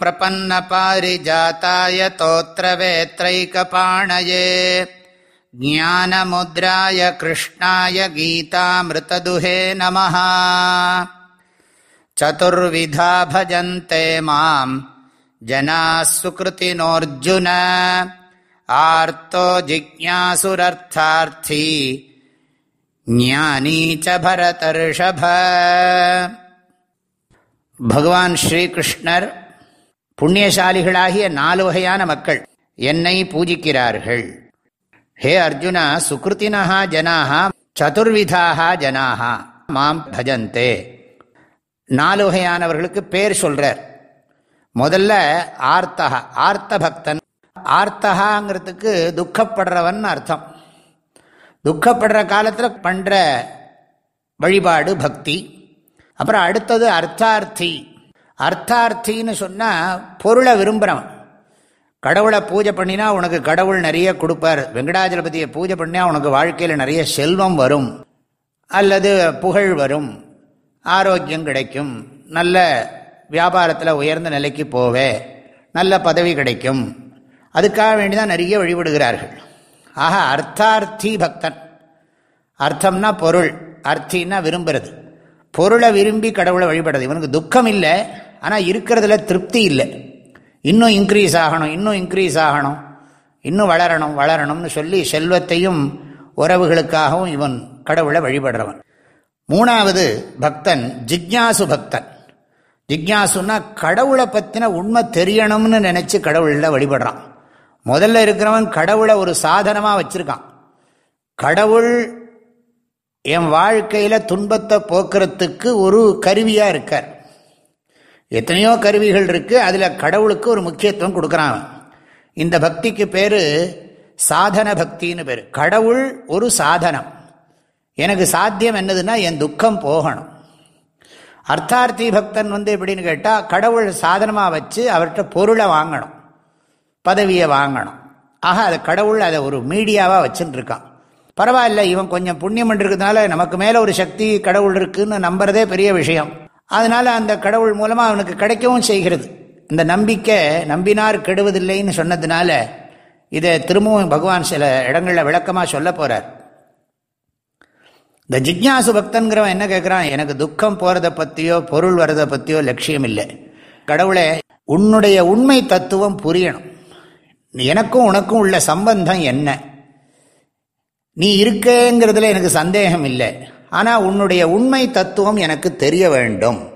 प्रपन्नपारिजाताय तोत्रवेत्रैकपाणये ज्ञानमुद्राय कृष्णाय गीतामृतदुहे नमः चतुर्विधा भजन्ते माम् जनाः सुकृतिनोऽर्जुन आर्तो जिज्ञासुरर्थार्थी ஞானீ ச பரதர்ஷப பகவான் ஸ்ரீகிருஷ்ணர் புண்ணியசாலிகளாகிய நாலு வகையான மக்கள் என்னை பூஜிக்கிறார்கள். ஹே அர்ஜுனா சுகிருத்தினா ஜனாகா சதுர்விதாக ஜனாகா மாம் பஜந்தே. நாலு வகையானவர்களுக்கு பேர் சொல்றார். முதல்ல ஆர்த்தகா ஆர்த்த பக்தன் ஆர்த்தகாங்கிறதுக்கு துக்கப்படுறவன் அர்த்தம். துக்கப்படுற காலத்தில் பண்ணுற வழிபாடு பக்தி. அப்புறம் அடுத்தது அர்த்தார்த்தி. அர்த்தார்த்தின்னு சொன்னால் பொருளை விரும்புகிறவன் கடவுளை பூஜை பண்ணினா உனக்கு கடவுள் நிறைய கொடுப்பார். வெங்கடாஜலபதியை பூஜை பண்ணினா உனக்கு வாழ்க்கையில் நிறைய செல்வம் வரும். அல்லது புகழ் வரும். ஆரோக்கியம் கிடைக்கும். நல்ல வியாபாரத்தில் உயர்ந்த நிலைக்கு போவே. நல்ல பதவி கிடைக்கும். அதுக்காக வேண்டி தான் நிறைய வழிபடுகிறார்கள். ஆக அர்த்தார்த்தி பக்தன். அர்த்தம்னா பொருள். அர்த்தின்னா விரும்புறது. பொருளை விரும்பி கடவுளை வழிபடுறது. இவனுக்கு துக்கம் இல்லை ஆனால் இருக்கிறதுல திருப்தி இல்லை. இன்னும் இன்க்ரீஸ் ஆகணும் இன்னும் இன்க்ரீஸ் ஆகணும் இன்னும் வளரணும் வளரணும்னு சொல்லி செல்வத்தையும் உறவுகளுக்காகவும் இவன் கடவுளை வழிபடுறவன். மூணாவது பக்தன் ஜிக்யாசு பக்தன். ஜிக்யாசுன்னா கடவுளை பற்றின உண்மை தெரியணும்னு நினச்சி கடவுளில் வழிபடுறான். முதல்ல இருக்கிறவன் கடவுளை ஒரு சாதனமாக வச்சுருக்கான். கடவுள் என் வாழ்க்கையில் துன்பத்தை போக்குறதுக்கு ஒரு கருவியாக இருக்கார். எத்தனையோ கருவிகள் இருக்குது அதில் கடவுளுக்கு ஒரு முக்கியத்துவம் கொடுக்குறான் இந்த பக்திக்கு பேர் சாதன பக்தின்னு பேர். கடவுள் ஒரு சாதனம். எனக்கு சாத்தியம் என்னதுன்னா என் துக்கம் போகணும். அர்த்தார்த்தி பக்தன் வந்து எப்படின்னு கேட்டால் கடவுள் சாதனமாக வச்சு அவர்கிட்ட பொருளை வாங்கணும். பதவியை வாங்கணும். ஆக அதை கடவுள் அதை ஒரு மீடியாவாக வச்சுட்டு இருக்கான். பரவாயில்ல இவன் கொஞ்சம் புண்ணியம் பண்ணிருக்கிறதுனால நமக்கு மேலே ஒரு சக்தி கடவுள் இருக்குதுன்னு நம்புறதே பெரிய விஷயம். அதனால் அந்த கடவுள் மூலமாக அவனுக்கு கிடைக்கவும் செய்கிறது. இந்த நம்பிக்கை நம்பினார் கெடுவதில்லைன்னு சொன்னதுனால இதை திரும்பவும் பகவான் சில இடங்களில் விளக்கமாக சொல்ல போகிறார் இந்த ஜிக்யாசு பக்தன்கிறவன் என்ன கேட்குறான் எனக்கு துக்கம் போகிறத பற்றியோ பொருள் வர்றதை பற்றியோ லட்சியம் இல்லை. கடவுளை உன்னுடைய உண்மை தத்துவம் புரியணும். எனக்கும் உனக்கும் உள்ள சம்பந்தம் என்ன? நீ இருக்கேங்கிறதுல எனக்கு சந்தேகம் இல்லை. ஆனால் உன்னுடைய உண்மை தத்துவம் எனக்கு தெரிய வேண்டும்.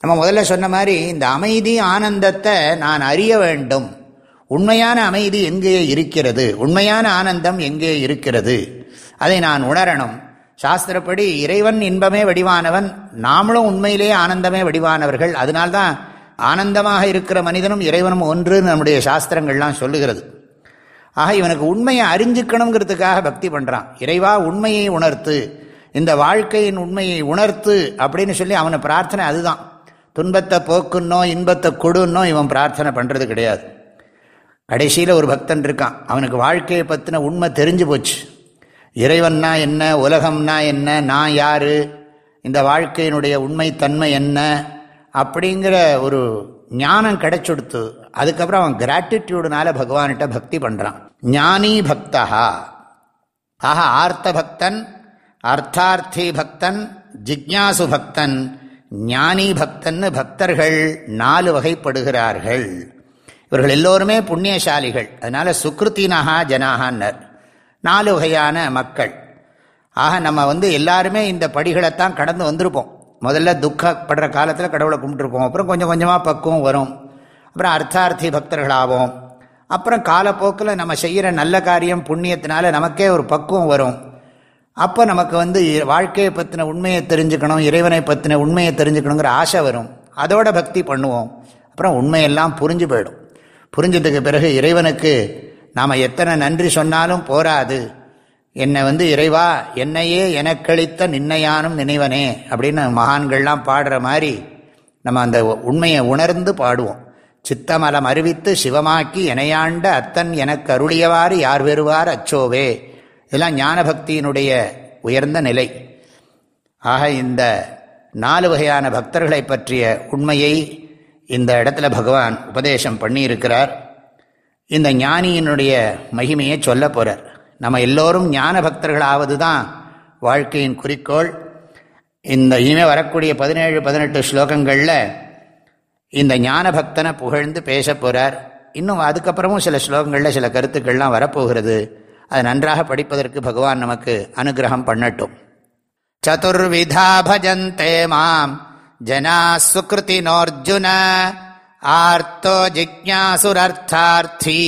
நம்ம முதல்ல சொன்ன மாதிரி இந்த அமைதி ஆனந்தத்தை நான் அறிய வேண்டும். உண்மையான அமைதி எங்கே இருக்கிறது? உண்மையான ஆனந்தம் எங்கே இருக்கிறது? அதை நான் உணரணும். சாஸ்திரப்படி இறைவன் இன்பமே வடிவானவன் நாமளும் உண்மையிலேயே ஆனந்தமே வடிவானவர்கள். அதனால்தான் ஆனந்தமாக இருக்கிற மனிதனும் இறைவனும் ஒன்று நம்முடைய சாஸ்திரங்கள்லாம் சொல்லுகிறது. ஆக இவனுக்கு உண்மையை அறிஞ்சுக்கணுங்கிறதுக்காக பக்தி பண்ணுறான் இறைவா உண்மையை உணர்த்து இந்த வாழ்க்கையின் உண்மையை உணர்த்து அப்படின்னு சொல்லி அவனை பிரார்த்தனை அதுதான். துன்பத்தை போக்குன்னோ இன்பத்தை கொடுன்னோ இவன் பிரார்த்தனை பண்ணுறது கிடையாது. கடைசியில் ஒரு பக்தன் இருக்கான். அவனுக்கு வாழ்க்கையை பற்றின உண்மை தெரிஞ்சு போச்சு. இறைவன்னா என்ன உலகம்னா என்ன நான் யார் இந்த வாழ்க்கையினுடைய உண்மை தன்மை என்ன அப்படிங்கிற ஒரு ஞானம் கிடைச்சுடுத்து அதுக்கப்புறம் அவன் கிராட்டிடியூடுனால பகவான்கிட்ட பக்தி பண்ணுறான் ஞானி பக்தா ஆஹா ஆர்த்த பக்தன் அர்த்தார்த்தி பக்தன் ஜிக்யாசு பக்தன் ஞானி பக்தன்னு பக்தர்கள் நாலு வகைப்படுகிறார்கள். இவர்கள் எல்லோருமே புண்ணியசாலிகள். அதனால சுக்ருத்தினஹா ஜனாகன்னர். நாலு வகையான மக்கள். ஆக நம்ம வந்து எல்லாருமே இந்த படிகளைத்தான் கடந்து வந்திருப்போம். முதல்ல துக்கப்படுற காலத்தில் கடவுளை கும்பிட்டுருப்போம். அப்புறம் கொஞ்சம் கொஞ்சமாக பக்குவம் வரும். அப்புறம் அர்த்தார்த்தி பக்தர்களாகும் அப்புறம் காலப்போக்கில் நம்ம செய்கிற நல்ல காரியம் புண்ணியத்தினால நமக்கே ஒரு பக்குவம் வரும். அப்போ நமக்கு வந்து வாழ்க்கையை பற்றின உண்மையை தெரிஞ்சுக்கணும் இறைவனை பற்றின உண்மையை தெரிஞ்சுக்கணுங்கிற ஆசை வரும். அதோட பக்தி பண்ணுவோம். அப்புறம் உண்மையெல்லாம் புரிஞ்சு போயிடும். புரிஞ்சதுக்கு பிறகு இறைவனுக்கு நாம் எத்தனை நன்றி சொன்னாலும் போராது. என்னை வந்து இறைவா என்னையே எனக்களித்த நின்னையானும் நினைவனே அப்படின்னு மகான்கள்லாம் பாடுற மாதிரி நம்ம அந்த உண்மையை உணர்ந்து பாடுவோம். சித்தமலம் அறிவித்து சிவமாக்கி எனையாண்ட அத்தன் எனக்கு அருளியவாறு யார் வெறுவார் அச்சோவே. இதெல்லாம் ஞான பக்தியினுடைய உயர்ந்த நிலை. ஆக இந்த நாலு வகையான பக்தர்களை பற்றிய உண்மையை இந்த இடத்துல பகவான் உபதேசம் பண்ணியிருக்கிறார். இந்த ஞானியினுடைய மகிமையை சொல்ல போகிறார் நம்ம எல்லோரும் ஞான பக்தர்களாவது தான் வாழ்க்கையின் குறிக்கோள். இந்த இனிமேல் வரக்கூடிய பதினேழு பதினெட்டு ஸ்லோகங்களில் இந்த ஞான பக்தனை புகழ்ந்து பேச போகிறார் இன்னும் அதுக்கப்புறமும் சில ஸ்லோகங்களில் சில கருத்துக்கள்லாம் வரப்போகிறது. அது நன்றாக படிப்பதற்கு பகவான் நமக்கு அனுகிரகம் பண்ணட்டும். சதுர்விதா பஜந்தே மாம். ஜனா சுகிருத்தினோர்ஜுன ஆர்த்தோ ஜிக்யாசுரர்த்தார்த்தி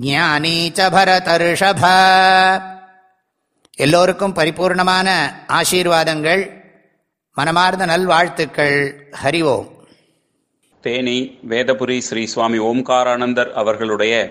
ஞானீச்ச பரதர்ஷப. எல்லோருக்கும் பரிபூர்ணமான ஆசீர்வாதங்கள். மனமார்ந்த நல்வாழ்த்துக்கள். ஹரிவோம் தேனி வேதபுரி ஸ்ரீ சுவாமி ஓம்காரானந்தர் அவர்களுடைய